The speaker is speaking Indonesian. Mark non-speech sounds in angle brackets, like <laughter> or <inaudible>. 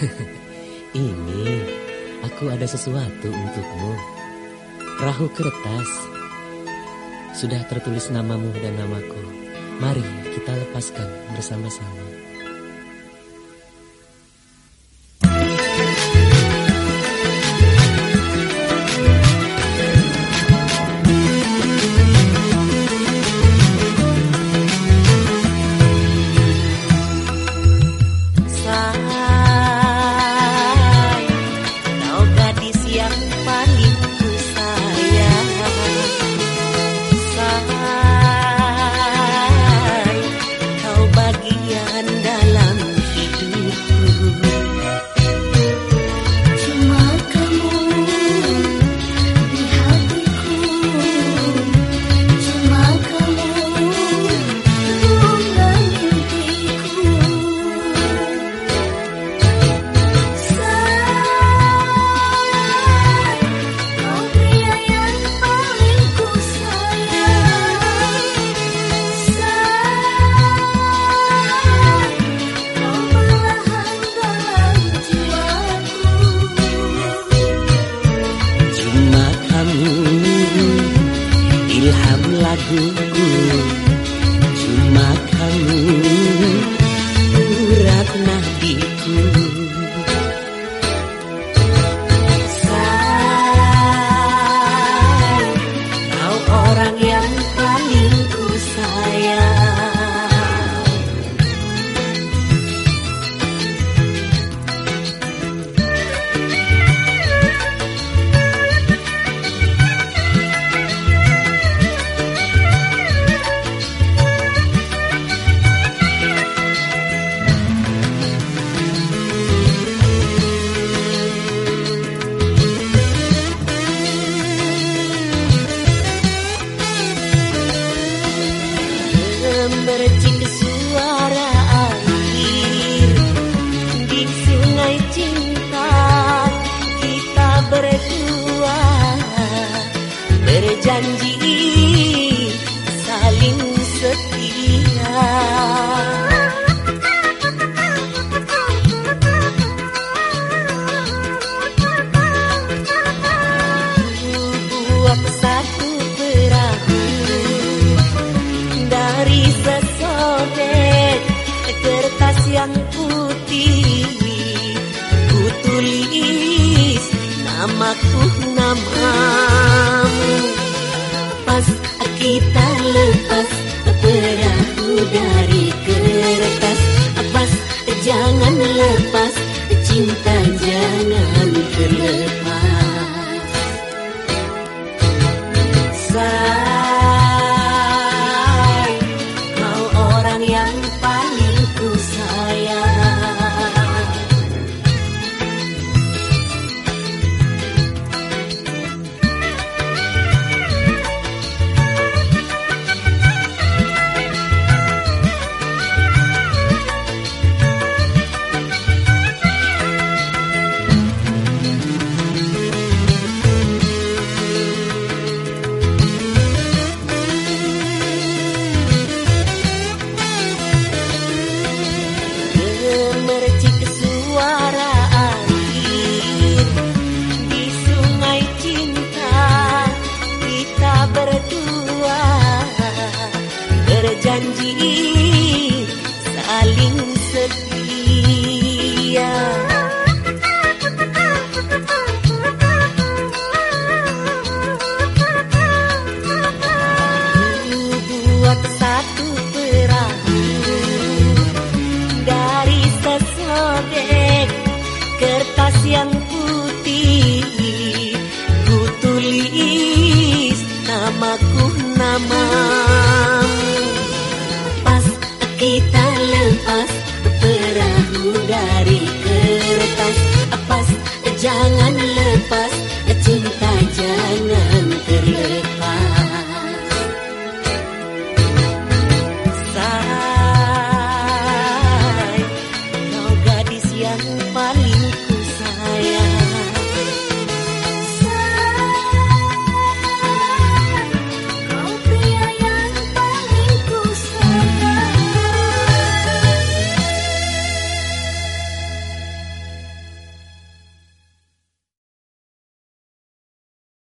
<laughs> Ini, aku ada sesuatu untukmu. Perahu kertas. Sudah tertulis namamu dan namaku. Mari kita lepaskan bersama-sama. janji saling setia. Buat satu perahu dari sesodek kertas yang putih ku tulis namaku nama janganlah